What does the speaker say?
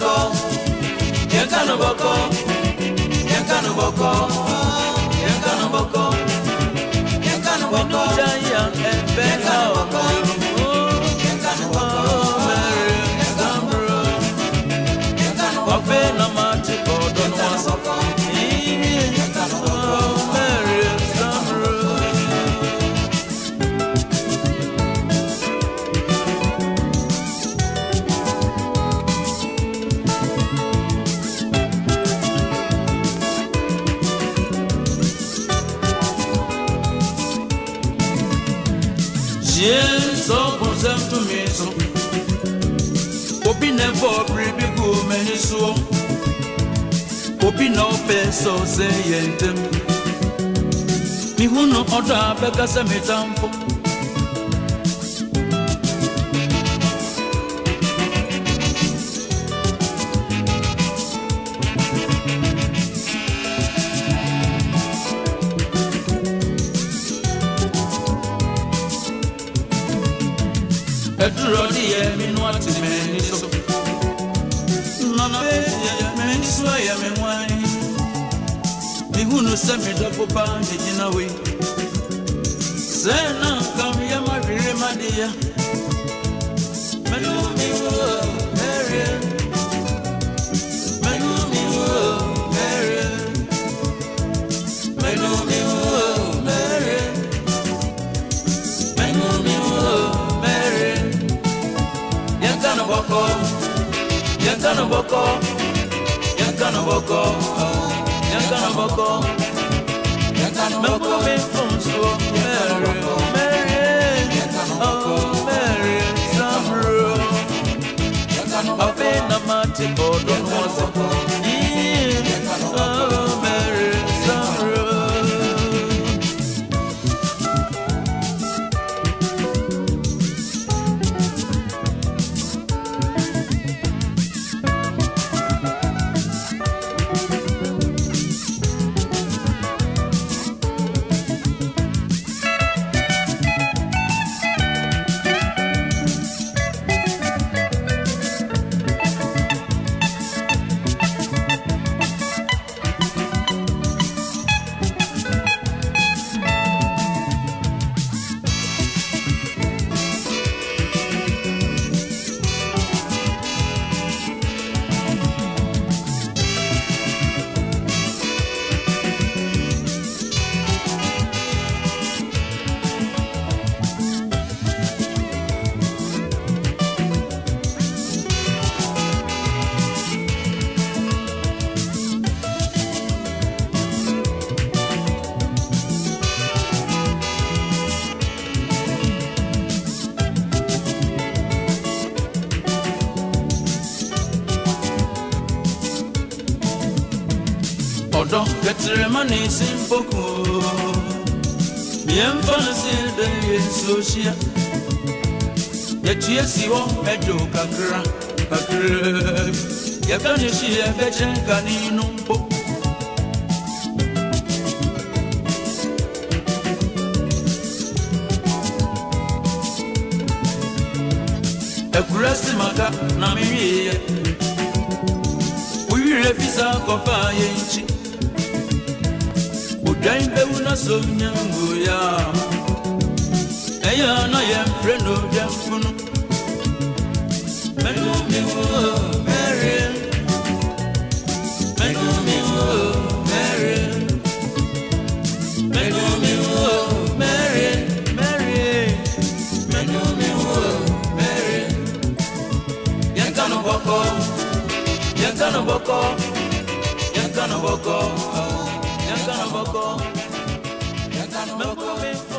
boko. Yankano boko. Yankano boko. Yankano boko. Yankano boko. Yankano boko. Yeso konsep tu miso. Obi ne vo pribi gu meniso Obi no peso se yentem. Mi hunu oda beka se me Obi ẹdúró díẹ̀ mínú àti mẹ́ni sọ. Nọ̀nà bẹ́ẹ̀ yẹ mẹ́ni sọ ẹ̀yẹ mi wáyé. Mihunu sẹ́mi dọ́gbọ́ bá náà wé. Sẹ́yìn kan yẹ má rírẹ́ má di ya. Mẹ́nu mi wò ó, ẹ̀rí ẹ̀rí. Yɛnka no bɔkɔ yɛnka no bɔkɔ yɛnka no bɔkɔ mɛkɔ me fom soɔ mɛre mɛre oh mɛre samro afei na mate bɔdɔ no ɔdɔ kɛtɛrɛ ma ne si mpoku miɛmfa no se dɛ yɛ nsuo hyia yɛtue si hɔ ɛdwo kakra kakra. Yɛka ne hyia bɛkyɛ nkane no maka na mewieɛ wowerɛ fi saa odwan bɛwu na som nya ngoya ɛyɛ na yɛmfrɛ no odwamfo no mɛno me wo mɛre mɛno me wo mɛre mɛno me wo mɛre mɛre mɛno me wo mɛre yɛnka no bɔkɔ yɛnka no bɔkɔ bɔkɔ bɔkɔ yɛnka no bɔkɔ